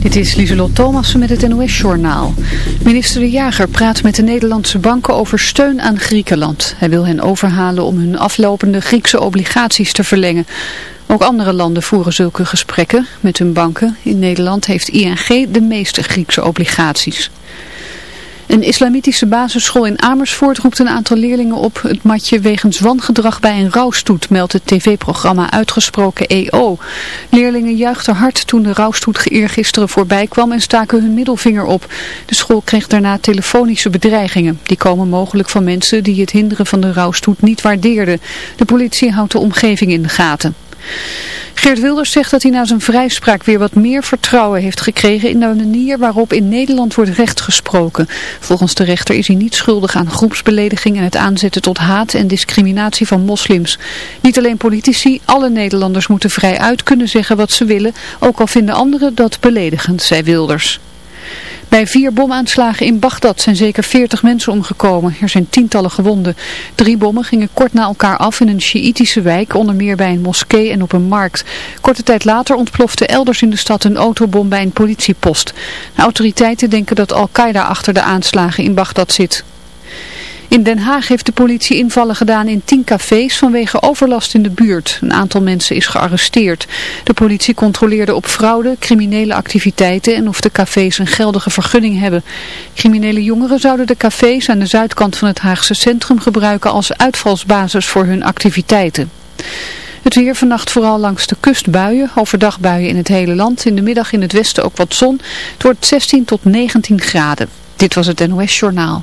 Dit is Lieselot Thomassen met het NOS-journaal. Minister De Jager praat met de Nederlandse banken over steun aan Griekenland. Hij wil hen overhalen om hun aflopende Griekse obligaties te verlengen. Ook andere landen voeren zulke gesprekken met hun banken. In Nederland heeft ING de meeste Griekse obligaties. Een islamitische basisschool in Amersfoort roept een aantal leerlingen op het matje wegens wangedrag bij een rouwstoet, meldt het tv-programma Uitgesproken EO. Leerlingen juichten hard toen de rouwstoet eergisteren voorbij kwam en staken hun middelvinger op. De school kreeg daarna telefonische bedreigingen. Die komen mogelijk van mensen die het hinderen van de rouwstoet niet waardeerden. De politie houdt de omgeving in de gaten. Geert Wilders zegt dat hij na zijn vrijspraak weer wat meer vertrouwen heeft gekregen in de manier waarop in Nederland wordt recht gesproken. Volgens de rechter is hij niet schuldig aan groepsbelediging en het aanzetten tot haat en discriminatie van moslims. Niet alleen politici, alle Nederlanders moeten vrij uit kunnen zeggen wat ze willen, ook al vinden anderen dat beledigend, zei Wilders. Bij vier bomaanslagen in Bagdad zijn zeker 40 mensen omgekomen. Er zijn tientallen gewonden. Drie bommen gingen kort na elkaar af in een Sjiïtische wijk, onder meer bij een moskee en op een markt. Korte tijd later ontplofte elders in de stad een autobom bij een politiepost. De autoriteiten denken dat Al-Qaeda achter de aanslagen in Bagdad zit. In Den Haag heeft de politie invallen gedaan in tien cafés vanwege overlast in de buurt. Een aantal mensen is gearresteerd. De politie controleerde op fraude, criminele activiteiten en of de cafés een geldige vergunning hebben. Criminele jongeren zouden de cafés aan de zuidkant van het Haagse centrum gebruiken als uitvalsbasis voor hun activiteiten. Het weer vannacht vooral langs de kust buien, overdag buien in het hele land. In de middag in het westen ook wat zon. Het wordt 16 tot 19 graden. Dit was het NOS Journaal.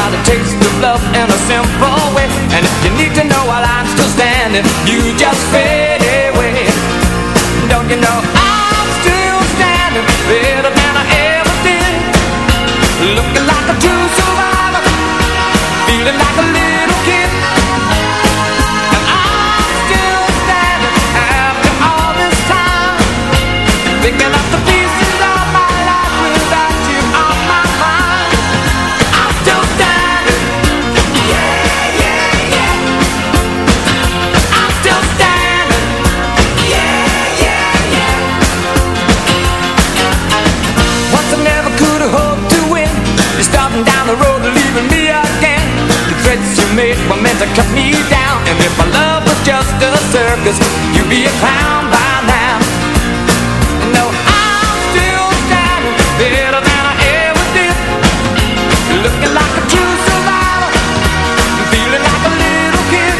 by the taste of love in a simple way. And if you need to know while I'm still standing You just fade away. Don't you know? were meant to cut me down. And if my love was just a circus You'd be a clown by now. No, I'm still standing Better than I ever did. Looking like a true survivor Feeling like a little kid.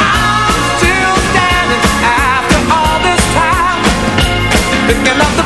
I'm still standing After all this time. Thinking of the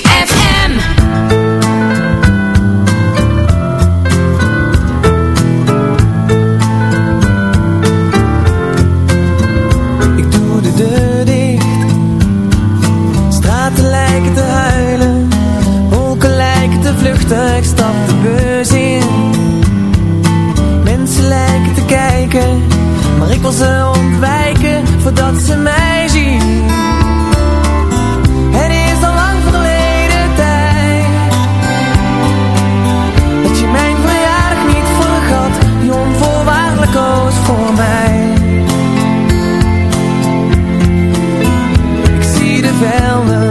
farewell.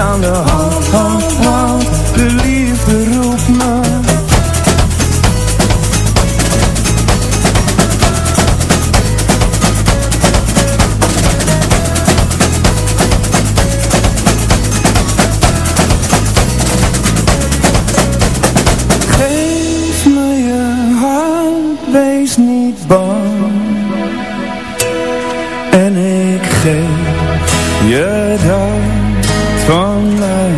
长得好 van mij.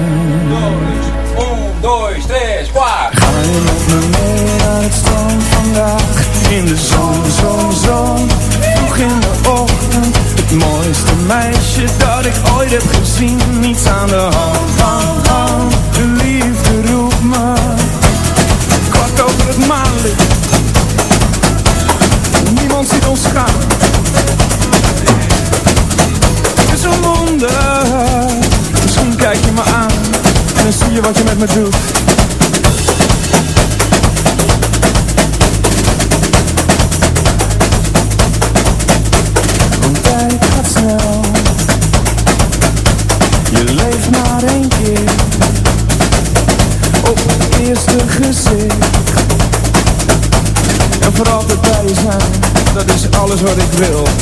Ga je met me mee naar het strand vandaag? In de zon, zon, zon, vroeg in de ochtend. Het mooiste meisje dat ik ooit heb gezien. Niets aan de hand, van hand. De liefde roept me. Kwart over het maanlicht. Niemand ziet ons gaan. Het is een wonder zie je wat je met me doet. Want tijd gaat snel. Je leeft maar één keer. Op het eerste gezicht. En voor altijd bij zijn. Dat is alles wat ik wil.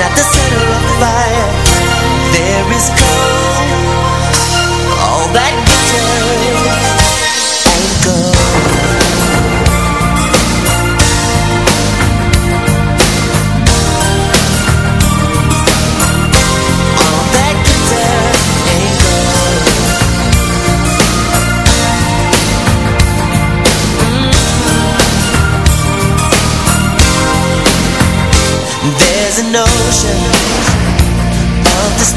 At the center of the fire, there is cold.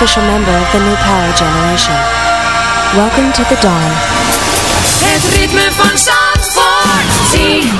Official member of the New Power Generation. Welcome to the dawn. Het ritme van Zandvoort.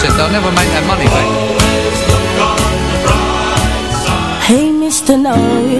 said they'll never make that money back. Hey, Mr. Noise